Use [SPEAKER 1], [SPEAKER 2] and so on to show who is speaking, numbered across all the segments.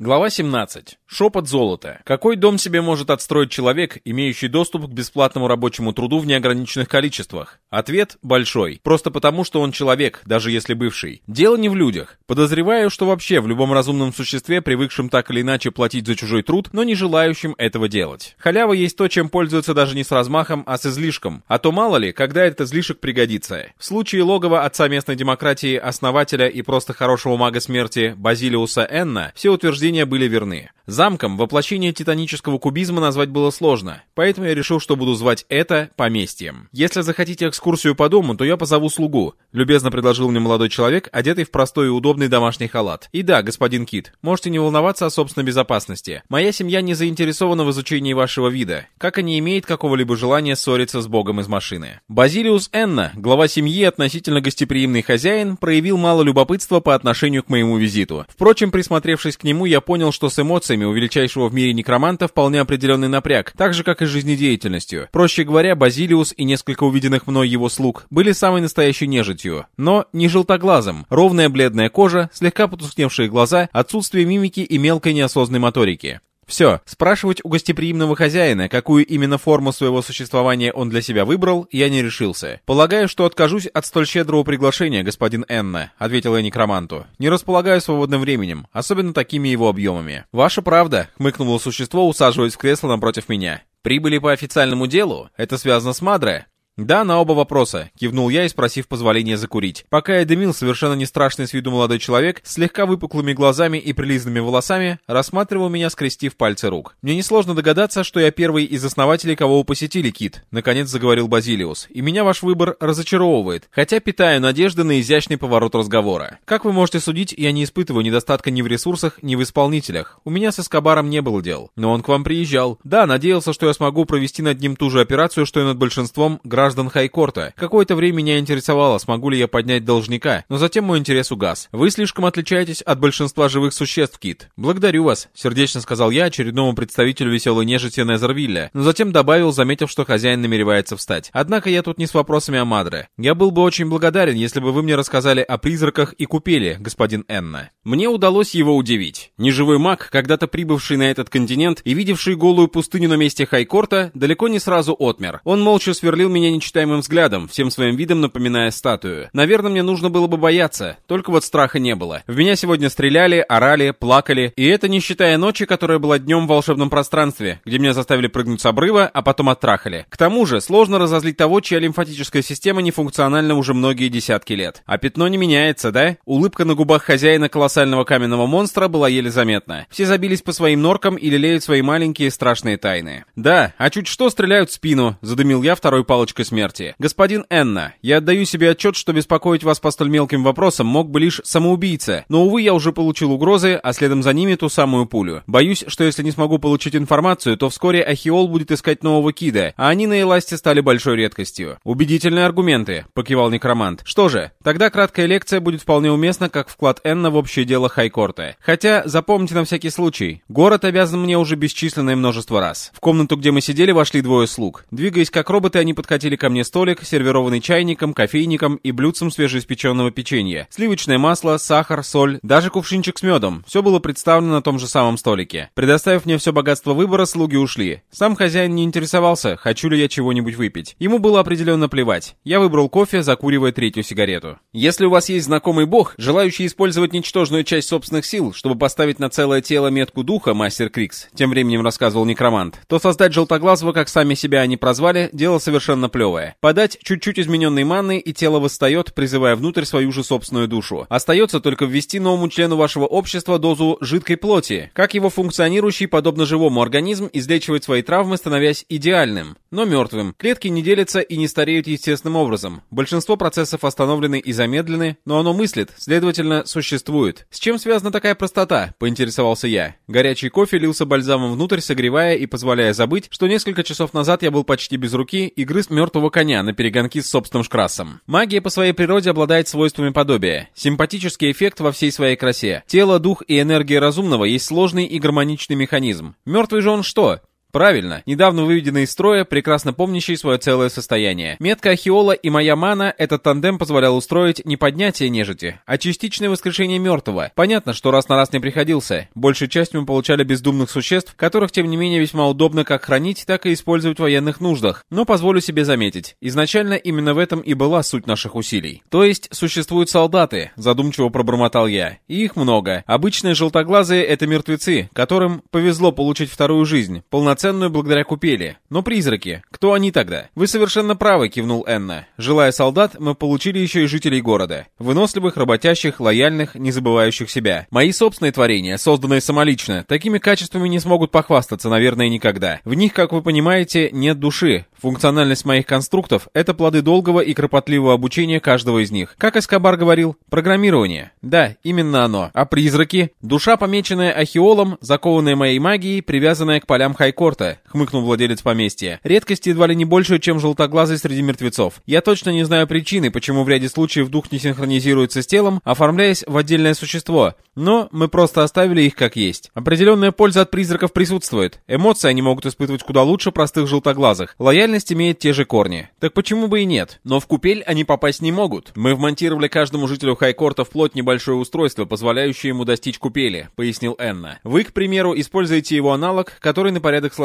[SPEAKER 1] Глава 17. Шепот золота. Какой дом себе может отстроить человек, имеющий доступ к бесплатному рабочему труду в неограниченных количествах? Ответ – большой. Просто потому, что он человек, даже если бывший. Дело не в людях. Подозреваю, что вообще в любом разумном существе, привыкшем так или иначе платить за чужой труд, но не желающим этого делать. Халява есть то, чем пользуются даже не с размахом, а с излишком. А то мало ли, когда этот излишек пригодится. В случае логова отца местной демократии, основателя и просто хорошего мага смерти Базилиуса Энна, все утверждения утверждения были верны. Замком воплощение титанического кубизма назвать было сложно, поэтому я решил, что буду звать это поместьем. Если захотите экскурсию по дому, то я позову слугу, любезно предложил мне молодой человек, одетый в простой и удобный домашний халат. И да, господин Кит, можете не волноваться о собственной безопасности. Моя семья не заинтересована в изучении вашего вида, как и не имеет какого-либо желания ссориться с богом из машины. Базилиус Энна, глава семьи относительно гостеприимный хозяин, проявил мало любопытства по отношению к моему визиту. Впрочем, присмотревшись к нему, я понял, что с эмоциями у величайшего в мире некроманта вполне определенный напряг, так же, как и жизнедеятельностью. Проще говоря, Базилиус и несколько увиденных мной его слуг были самой настоящей нежитью, но не желтоглазым. Ровная бледная кожа, слегка потускневшие глаза, отсутствие мимики и мелкой неосознанной моторики. Все, спрашивать у гостеприимного хозяина, какую именно форму своего существования он для себя выбрал, я не решился. «Полагаю, что откажусь от столь щедрого приглашения, господин Энна», — ответил я некроманту. «Не располагаю свободным временем, особенно такими его объемами». «Ваша правда», — хмыкнуло существо, усаживаясь в кресло напротив меня. «Прибыли по официальному делу? Это связано с Мадре?» «Да, на оба вопроса», — кивнул я и спросив позволения закурить. Пока я дымил, совершенно не страшный с виду молодой человек, слегка выпуклыми глазами и прилизанными волосами, рассматривал меня, скрестив пальцы рук. «Мне несложно догадаться, что я первый из основателей, кого вы посетили, Кит», — наконец заговорил Базилиус. «И меня ваш выбор разочаровывает, хотя питаю надежды на изящный поворот разговора. Как вы можете судить, я не испытываю недостатка ни в ресурсах, ни в исполнителях. У меня с Эскобаром не было дел. Но он к вам приезжал. Да, надеялся, что я смогу провести над ним ту же операцию, что и над большинством граждан граждан Хайкорта. Какое-то время меня интересовало, смогу ли я поднять должника, но затем мой интерес угас. Вы слишком отличаетесь от большинства живых существ, Кит. Благодарю вас, сердечно сказал я очередному представителю веселой нежити Незервилля, но затем добавил, заметив, что хозяин намеревается встать. Однако я тут не с вопросами о Мадре. Я был бы очень благодарен, если бы вы мне рассказали о призраках и купели, господин Энна. Мне удалось его удивить. Неживой маг, когда-то прибывший на этот континент и видевший голую пустыню на месте Хайкорта, далеко не сразу отмер. Он молча сверлил меня нечитаемым взглядом, всем своим видом напоминая статую. Наверное, мне нужно было бы бояться, только вот страха не было. В меня сегодня стреляли, орали, плакали, и это не считая ночи, которая была днем в волшебном пространстве, где меня заставили прыгнуть с обрыва, а потом оттрахали. К тому же, сложно разозлить того, чья лимфатическая система не функциональна уже многие десятки лет. А пятно не меняется, да? Улыбка на губах хозяина колоссального каменного монстра была еле заметна. Все забились по своим норкам и лелеют свои маленькие страшные тайны. Да, а чуть что стреляют в спину, задымил я второй палочкой точкой смерти. Господин Энна, я отдаю себе отчет, что беспокоить вас по столь мелким вопросам мог бы лишь самоубийца, но, увы, я уже получил угрозы, а следом за ними ту самую пулю. Боюсь, что если не смогу получить информацию, то вскоре Ахиол будет искать нового Кида, а они на Эласте стали большой редкостью. Убедительные аргументы, покивал некромант. Что же, тогда краткая лекция будет вполне уместна, как вклад Энна в общее дело Хайкорта. Хотя, запомните на всякий случай, город обязан мне уже бесчисленное множество раз. В комнату, где мы сидели, вошли двое слуг. Двигаясь как роботы, они подкатили подвинули ко мне столик, сервированный чайником, кофейником и блюдцем свежеиспеченного печенья. Сливочное масло, сахар, соль, даже кувшинчик с медом. Все было представлено на том же самом столике. Предоставив мне все богатство выбора, слуги ушли. Сам хозяин не интересовался, хочу ли я чего-нибудь выпить. Ему было определенно плевать. Я выбрал кофе, закуривая третью сигарету. Если у вас есть знакомый бог, желающий использовать ничтожную часть собственных сил, чтобы поставить на целое тело метку духа, мастер Крикс, тем временем рассказывал некромант, то создать желтоглазого, как сами себя они прозвали, дело совершенно плевое клевое. Подать чуть-чуть измененной манны, и тело восстает, призывая внутрь свою же собственную душу. Остается только ввести новому члену вашего общества дозу жидкой плоти. Как его функционирующий, подобно живому организм, излечивает свои травмы, становясь идеальным, но мертвым. Клетки не делятся и не стареют естественным образом. Большинство процессов остановлены и замедлены, но оно мыслит, следовательно, существует. С чем связана такая простота? Поинтересовался я. Горячий кофе лился бальзамом внутрь, согревая и позволяя забыть, что несколько часов назад я был почти без руки и грыз мертвый мертвого коня на перегонки с собственным шкрасом. Магия по своей природе обладает свойствами подобия. Симпатический эффект во всей своей красе. Тело, дух и энергия разумного есть сложный и гармоничный механизм. Мертвый же он что? Правильно, недавно выведенный из строя, прекрасно помнящий свое целое состояние. Метка Ахиола и моя мана этот тандем позволял устроить не поднятие нежити, а частичное воскрешение мертвого. Понятно, что раз на раз не приходился. Большей частью мы получали бездумных существ, которых, тем не менее, весьма удобно как хранить, так и использовать в военных нуждах. Но позволю себе заметить, изначально именно в этом и была суть наших усилий. То есть, существуют солдаты, задумчиво пробормотал я, и их много. Обычные желтоглазые — это мертвецы, которым повезло получить вторую жизнь, полноценную полноценную благодаря купели. Но призраки, кто они тогда? Вы совершенно правы, кивнул Энна. Желая солдат, мы получили еще и жителей города. Выносливых, работящих, лояльных, не забывающих себя. Мои собственные творения, созданные самолично, такими качествами не смогут похвастаться, наверное, никогда. В них, как вы понимаете, нет души. Функциональность моих конструктов — это плоды долгого и кропотливого обучения каждого из них. Как Эскобар говорил, программирование. Да, именно оно. А призраки? Душа, помеченная ахиолом, закованная моей магией, привязанная к полям Хайкорта, хмыкнул владелец поместья. Редкость едва ли не больше, чем желтоглазый среди мертвецов. Я точно не знаю причины, почему в ряде случаев дух не синхронизируется с телом, оформляясь в отдельное существо. Но мы просто оставили их как есть. Определенная польза от призраков присутствует. Эмоции они могут испытывать куда лучше простых желтоглазых. Лояльность имеет те же корни. Так почему бы и нет? Но в купель они попасть не могут. Мы вмонтировали каждому жителю Хайкорта вплоть небольшое устройство, позволяющее ему достичь купели, пояснил Энна. Вы, к примеру, используете его аналог, который на порядок сложнее.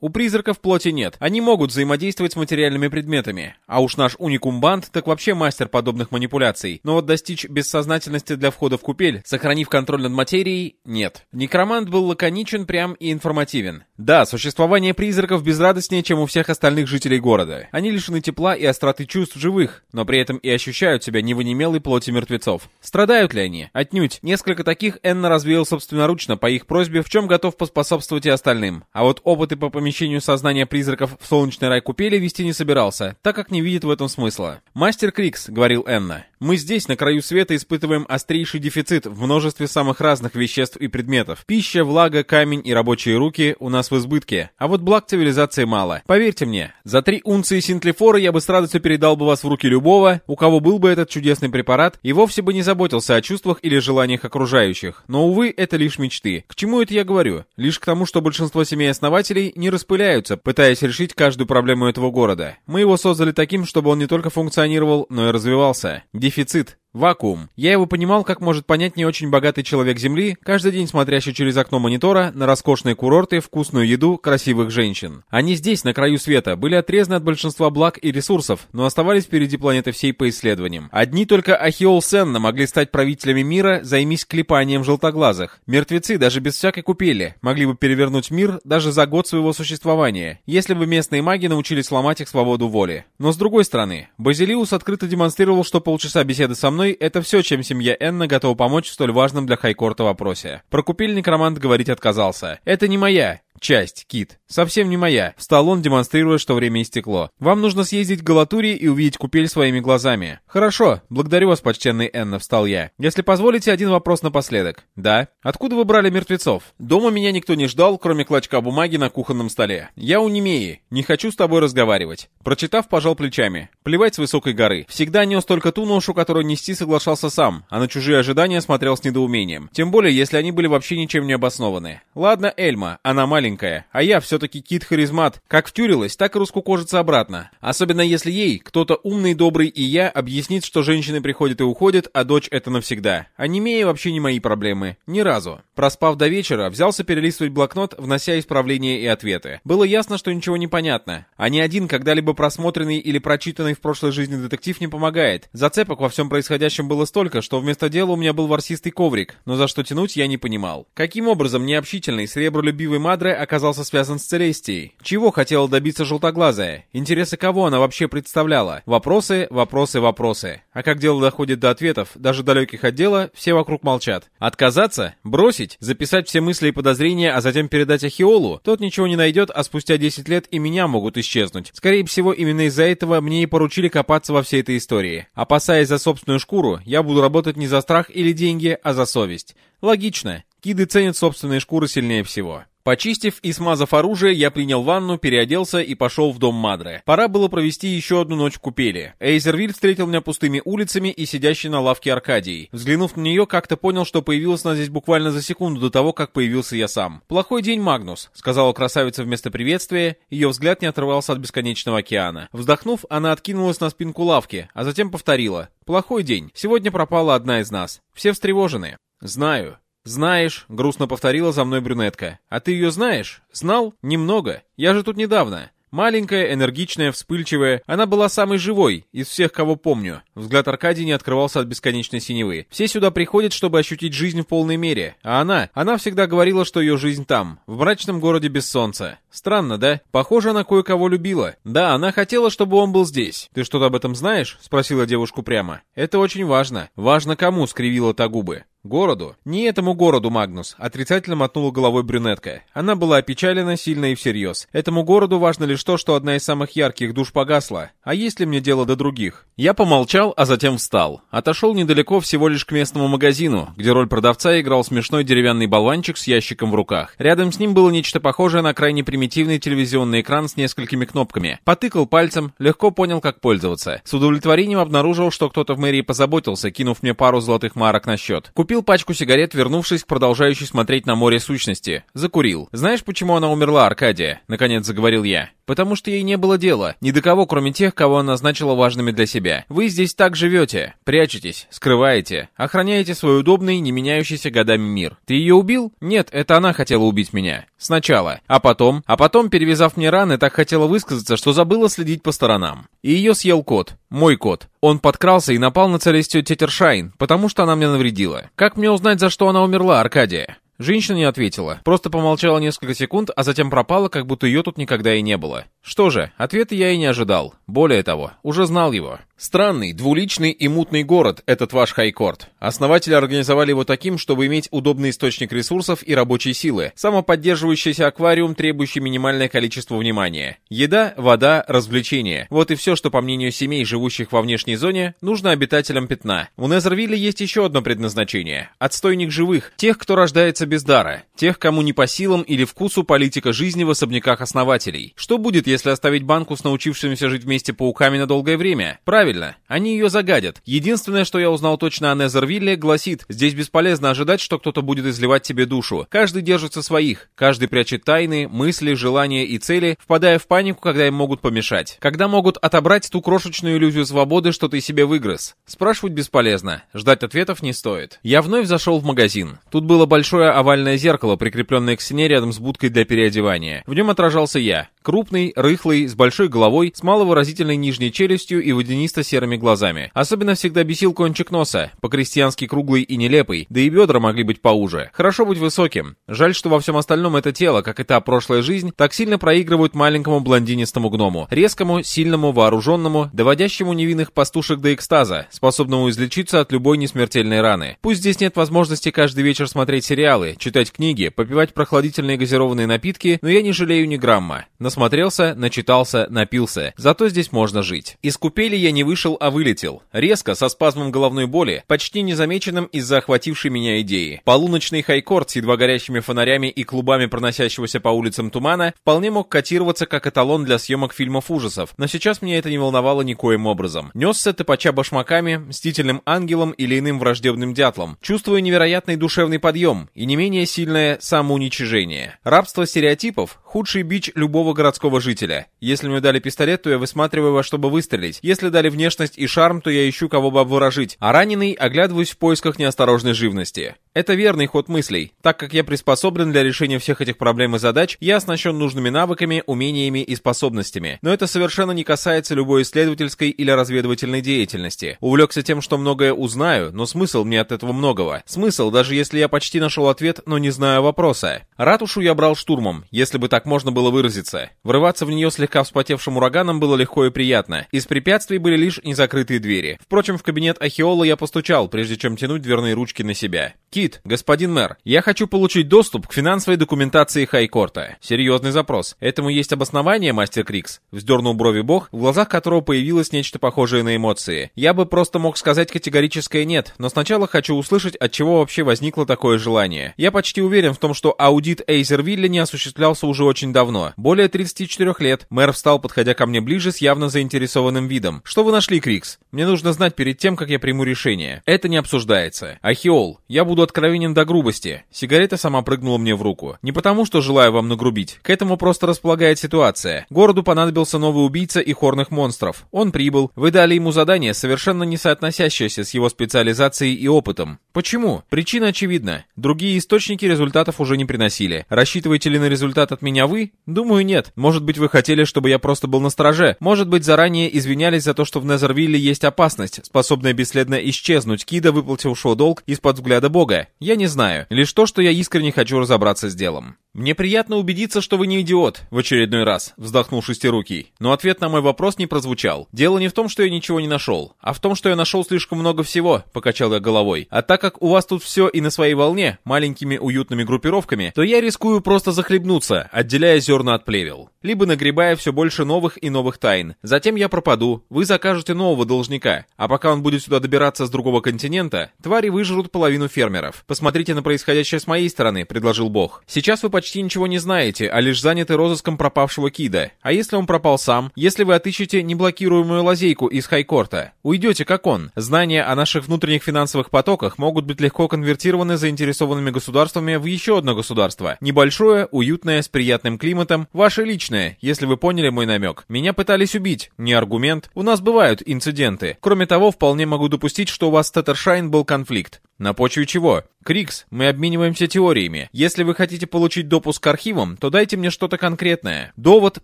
[SPEAKER 1] У призраков плоти нет. Они могут взаимодействовать с материальными предметами. А уж наш уникум-банд так вообще мастер подобных манипуляций. Но вот достичь бессознательности для входа в купель, сохранив контроль над материей, нет. Некромант был лаконичен, прям и информативен. Да, существование призраков безрадостнее, чем у всех остальных жителей города. Они лишены тепла и остроты чувств живых, но при этом и ощущают себя не в онемелой плоти мертвецов. Страдают ли они? Отнюдь. Несколько таких Энна развеял собственноручно по их просьбе, в чем готов поспособствовать и остальным. А вот опыты по помещению сознания призраков в солнечный рай купели вести не собирался, так как не видит в этом смысла. «Мастер Крикс», — говорил Энна, — «мы здесь, на краю света, испытываем острейший дефицит в множестве самых разных веществ и предметов. Пища, влага, камень и рабочие руки у нас в избытке, а вот благ цивилизации мало. Поверьте мне, за три унции синтлифора я бы с радостью передал бы вас в руки любого, у кого был бы этот чудесный препарат, и вовсе бы не заботился о чувствах или желаниях окружающих. Но, увы, это лишь мечты. К чему это я говорю? Лишь к тому, что большинство семей-основателей не распыляются, пытаясь решить каждую проблему этого города. Мы его создали таким, чтобы он не только функционировал, но и развивался. Дефицит. Вакуум. Я его понимал, как может понять не очень богатый человек Земли, каждый день смотрящий через окно монитора на роскошные курорты, вкусную еду, красивых женщин. Они здесь, на краю света, были отрезаны от большинства благ и ресурсов, но оставались впереди планеты всей по исследованиям. Одни только Ахиол Сенна могли стать правителями мира, займись клепанием желтоглазых. Мертвецы, даже без всякой купели, могли бы перевернуть мир даже за год своего существования, если бы местные маги научились ломать их свободу воли. Но с другой стороны, Базилиус открыто демонстрировал, что полчаса беседы со мной мной — это все, чем семья Энна готова помочь в столь важном для Хайкорта вопросе. Про купельник Романт говорить отказался. «Это не моя. Часть, Кит. Совсем не моя. Встал он, демонстрируя, что время истекло. Вам нужно съездить к Галатурии и увидеть купель своими глазами. Хорошо. Благодарю вас, почтенный Энна, встал я. Если позволите, один вопрос напоследок. Да. Откуда вы брали мертвецов? Дома меня никто не ждал, кроме клочка бумаги на кухонном столе. Я у Немеи. Не хочу с тобой разговаривать. Прочитав, пожал плечами. Плевать с высокой горы. Всегда нес только ту ношу, которую нести соглашался сам, а на чужие ожидания смотрел с недоумением. Тем более, если они были вообще ничем не обоснованы. Ладно, Эльма, она маленькая маленькая, а я все-таки кит-харизмат. Как втюрилась, так и раскукожится обратно. Особенно если ей, кто-то умный, добрый и я, объяснит, что женщины приходят и уходят, а дочь это навсегда. А не имея вообще не мои проблемы. Ни разу. Проспав до вечера, взялся перелистывать блокнот, внося исправления и ответы. Было ясно, что ничего не понятно. А ни один когда-либо просмотренный или прочитанный в прошлой жизни детектив не помогает. Зацепок во всем происходящем было столько, что вместо дела у меня был ворсистый коврик, но за что тянуть я не понимал. Каким образом необщительный, сребролюбивый Мадре оказался связан с Целестией? Чего хотела добиться желтоглазая? Интересы кого она вообще представляла? Вопросы, вопросы, вопросы. А как дело доходит до ответов, даже далеких от дела, все вокруг молчат. Отказаться? Бросить? Записать все мысли и подозрения, а затем передать Ахиолу? Тот ничего не найдет, а спустя 10 лет и меня могут исчезнуть. Скорее всего, именно из-за этого мне и поручили копаться во всей этой истории. Опасаясь за собственную шкуру, я буду работать не за страх или деньги, а за совесть. Логично. Киды ценят собственные шкуры сильнее всего. Почистив и смазав оружие, я принял ванну, переоделся и пошел в дом Мадре. Пора было провести еще одну ночь в купели. Эйзервиль встретил меня пустыми улицами и сидящей на лавке Аркадией. Взглянув на нее, как-то понял, что появилась она здесь буквально за секунду до того, как появился я сам. «Плохой день, Магнус», — сказала красавица вместо приветствия. Ее взгляд не отрывался от бесконечного океана. Вздохнув, она откинулась на спинку лавки, а затем повторила. «Плохой день. Сегодня пропала одна из нас. Все встревожены». «Знаю», «Знаешь», — грустно повторила за мной брюнетка. «А ты ее знаешь? Знал? Немного. Я же тут недавно. Маленькая, энергичная, вспыльчивая, она была самой живой из всех, кого помню. Взгляд Аркадии не открывался от бесконечной синевы. Все сюда приходят, чтобы ощутить жизнь в полной мере. А она, она всегда говорила, что ее жизнь там, в мрачном городе без солнца. Странно, да? Похоже, она кое-кого любила. Да, она хотела, чтобы он был здесь. Ты что-то об этом знаешь? Спросила девушку прямо. Это очень важно. Важно кому, скривила та губы. Городу? Не этому городу, Магнус, отрицательно мотнула головой брюнетка. Она была опечалена сильно и всерьез. Этому городу важно лишь то, что одна из самых ярких душ погасла. А есть ли мне дело до других? Я помолчал, а затем встал. Отошел недалеко всего лишь к местному магазину, где роль продавца играл смешной деревянный болванчик с ящиком в руках. Рядом с ним было нечто похожее на крайне примитивный телевизионный экран с несколькими кнопками. Потыкал пальцем, легко понял, как пользоваться. С удовлетворением обнаружил, что кто-то в мэрии позаботился, кинув мне пару золотых марок на счет. Купил пачку сигарет, вернувшись к продолжающей смотреть на море сущности. Закурил. «Знаешь, почему она умерла, Аркадия?» Наконец заговорил я. «Потому что ей не было дела. Ни до кого, кроме тех, кого она назначила важными для себя. Вы здесь так живете. Прячетесь, скрываете, охраняете свой удобный, не меняющийся годами мир. Ты ее убил? Нет, это она хотела убить меня. Сначала. А потом? А потом, перевязав мне раны, так хотела высказаться, что забыла следить по сторонам. И ее съел кот. Мой кот. Он подкрался и напал на Целестию Тетершайн, потому что она мне навредила. Как мне узнать, за что она умерла, Аркадия? Женщина не ответила, просто помолчала несколько секунд, а затем пропала, как будто ее тут никогда и не было. Что же, ответа я и не ожидал. Более того, уже знал его. Странный, двуличный и мутный город этот ваш Хайкорт. Основатели организовали его таким, чтобы иметь удобный источник ресурсов и рабочей силы, самоподдерживающийся аквариум, требующий минимальное количество внимания. Еда, вода, развлечения. Вот и все, что, по мнению семей, живущих во внешней зоне, нужно обитателям пятна. У Незервилля есть еще одно предназначение. Отстойник живых, тех, кто рождается без дара, тех, кому не по силам или вкусу политика жизни в особняках основателей. Что будет, если оставить банку с научившимися жить вместе пауками на долгое время? Правильно, они ее загадят. Единственное, что я узнал точно о Незервилле, гласит, здесь бесполезно ожидать, что кто-то будет изливать тебе душу. Каждый держится своих, каждый прячет тайны, мысли, желания и цели, впадая в панику, когда им могут помешать. Когда могут отобрать ту крошечную иллюзию свободы, что ты себе выгрыз. Спрашивать бесполезно, ждать ответов не стоит. Я вновь зашел в магазин. Тут было большое овальное зеркало, прикрепленное к стене рядом с будкой для переодевания. В нем отражался я. Крупный, рыхлый, с большой головой, с маловыразительной нижней челюстью и водянисто-серыми глазами. Особенно всегда бесил кончик носа, по-крестьянски круглый и нелепый, да и бедра могли быть поуже. Хорошо быть высоким. Жаль, что во всем остальном это тело, как и та прошлая жизнь, так сильно проигрывают маленькому блондинистому гному. Резкому, сильному, вооруженному, доводящему невинных пастушек до экстаза, способному излечиться от любой несмертельной раны. Пусть здесь нет возможности каждый вечер смотреть сериалы, читать книги, попивать прохладительные газированные напитки, но я не жалею ни грамма. Насмотрелся, начитался, напился. Зато здесь можно жить. Из купели я не вышел, а вылетел. Резко, со спазмом головной боли, почти незамеченным из-за охватившей меня идеи. Полуночный хайкорд с едва горящими фонарями и клубами проносящегося по улицам тумана вполне мог котироваться как эталон для съемок фильмов ужасов, но сейчас меня это не волновало никоим образом. Несся топача башмаками, мстительным ангелом или иным враждебным дятлом, чувствуя невероятный душевный подъем и не менее сильное самоуничижение. Рабство стереотипов — худший бич любого городского жителя. Если мне дали пистолет, то я высматриваю во чтобы выстрелить. Если дали внешность и шарм, то я ищу кого бы обворожить. А раненый оглядываюсь в поисках неосторожной живности. Это верный ход мыслей. Так как я приспособлен для решения всех этих проблем и задач, я оснащен нужными навыками, умениями и способностями. Но это совершенно не касается любой исследовательской или разведывательной деятельности. Увлекся тем, что многое узнаю, но смысл мне от этого многого. Смысл, даже если я почти нашел ответ, но не знаю вопроса. Ратушу я брал штурмом, если бы так можно было выразиться. Врываться в нее слегка вспотевшим ураганом было легко и приятно. Из препятствий были лишь незакрытые двери. Впрочем, в кабинет Ахиола я постучал, прежде чем тянуть дверные ручки на себя. Кит, господин мэр, я хочу получить доступ к финансовой документации Хайкорта. Серьезный запрос. Этому есть обоснование, мастер Крикс? Вздернул брови бог, в глазах которого появилось нечто похожее на эмоции. Я бы просто мог сказать категорическое нет, но сначала хочу услышать, от чего вообще возникло такое желание. Я почти уверен в том, что аудит Эйзервилля не осуществлялся уже очень давно. Более 34 лет. Мэр встал, подходя ко мне ближе, с явно заинтересованным видом. Что вы нашли, Крикс? Мне нужно знать перед тем, как я приму решение. Это не обсуждается. Ахиол, я буду откровенен до грубости. Сигарета сама прыгнула мне в руку. Не потому, что желаю вам нагрубить. К этому просто располагает ситуация. Городу понадобился новый убийца и хорных монстров. Он прибыл. Вы дали ему задание, совершенно не соотносящееся с его специализацией и опытом. Почему? Причина очевидна. Другие источники результатов уже не приносили. Рассчитываете ли на результат от меня вы? Думаю, нет. Может быть, вы хотели, чтобы я просто был на страже. Может быть, заранее извинялись за то, что в Незервилле есть опасность, способная бесследно исчезнуть, Кида, выплатившего долг из-под взгляда Бога. Я не знаю. Лишь то, что я искренне хочу разобраться с делом. «Мне приятно убедиться, что вы не идиот», — в очередной раз, вздохнул Шестирукий. Но ответ на мой вопрос не прозвучал. «Дело не в том, что я ничего не нашел, а в том, что я нашел слишком много всего», — покачал я головой. «А так как у вас тут все и на своей волне, маленькими уютными группировками, то я рискую просто захлебнуться, отделяя зерна от плевел. Либо нагребая все больше новых и новых тайн. Затем я пропаду, вы закажете нового должника, а пока он будет сюда добираться с другого континента, твари выжрут половину фермеров. Посмотрите на происходящее с моей стороны», — предложил Бог. «Сейчас вы почти ничего не знаете, а лишь заняты розыском пропавшего Кида. А если он пропал сам? Если вы отыщете неблокируемую лазейку из Хайкорта? Уйдете как он? Знания о наших внутренних финансовых потоках могут быть легко конвертированы заинтересованными государствами в еще одно государство. Небольшое, уютное, с приятным климатом. Ваше личное, если вы поняли мой намек. Меня пытались убить. Не аргумент. У нас бывают инциденты. Кроме того, вполне могу допустить, что у вас с Татаршайн был конфликт. На почве чего? Крикс, мы обмениваемся теориями. Если вы хотите получить допуск к архивам, то дайте мне что-то конкретное. Довод,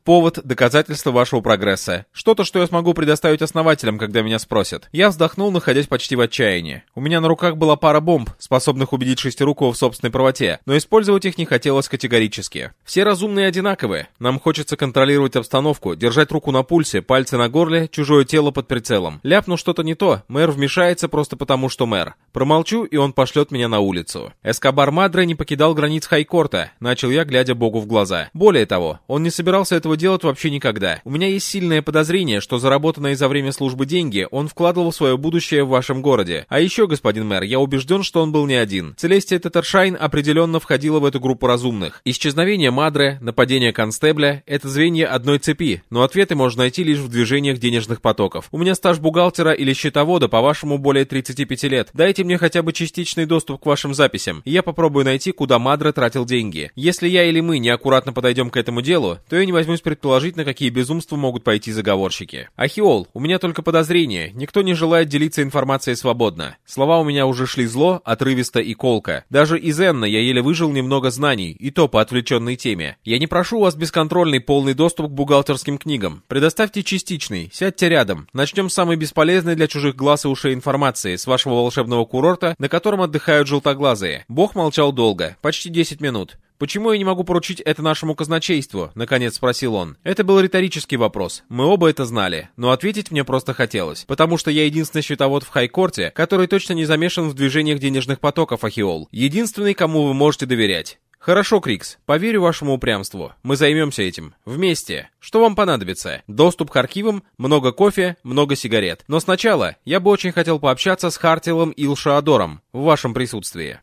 [SPEAKER 1] повод, доказательство вашего прогресса. Что-то, что я смогу предоставить основателям, когда меня спросят. Я вздохнул, находясь почти в отчаянии. У меня на руках была пара бомб, способных убедить Шестирукова в собственной правоте, но использовать их не хотелось категорически. Все разумные одинаковые. Нам хочется контролировать обстановку, держать руку на пульсе, пальцы на горле, чужое тело под прицелом. Ляпну что-то не то, мэр вмешается просто потому, что мэр. Промолчу, и он пошлет меня на улицу. Эскобар Мадре не покидал границ Хайкорта, начал я, глядя боку в глаза. Более того, он не собирался этого делать вообще никогда. У меня есть сильное подозрение, что заработанные за время службы деньги он вкладывал в свое будущее в вашем городе. А еще, господин мэр, я убежден, что он был не один. Целестия Татаршайн определенно входила в эту группу разумных. Исчезновение Мадре, нападение Констебля — это звенья одной цепи, но ответы можно найти лишь в движениях денежных потоков. У меня стаж бухгалтера или счетовода, по-вашему, более 35 лет. Дайте мне хотя бы частичный доступ к вашим записям, и я попробую найти, куда Мадре тратил деньги. Если я или мы неаккуратно подойдем к этому делу, то я не возьмусь предположить, на какие безумства могут пойти заговорщики. Ахиол, у меня только подозрение, никто не желает делиться информацией свободно. Слова у меня уже шли зло, отрывисто и колко. Даже из Энна я еле выжил немного знаний, и то по отвлеченной теме. Я не прошу у вас бесконтрольный полный доступ к бухгалтерским книгам. Предоставьте частичный, сядьте рядом. Начнем с самой бесполезной для чужих глаз и ушей информации, с вашего волшебного курорта, на котором отдыхают желтоглазые. Бог молчал долго, почти 10 минут. «Почему я не могу поручить это нашему казначейству?» — наконец спросил он. Это был риторический вопрос. Мы оба это знали. Но ответить мне просто хотелось. Потому что я единственный счетовод в Хайкорте, который точно не замешан в движениях денежных потоков Ахиол. Единственный, кому вы можете доверять. «Хорошо, Крикс, поверю вашему упрямству. Мы займемся этим. Вместе. Что вам понадобится? Доступ к архивам, много кофе, много сигарет. Но сначала я бы очень хотел пообщаться с Хартилом Илшаадором в вашем присутствии».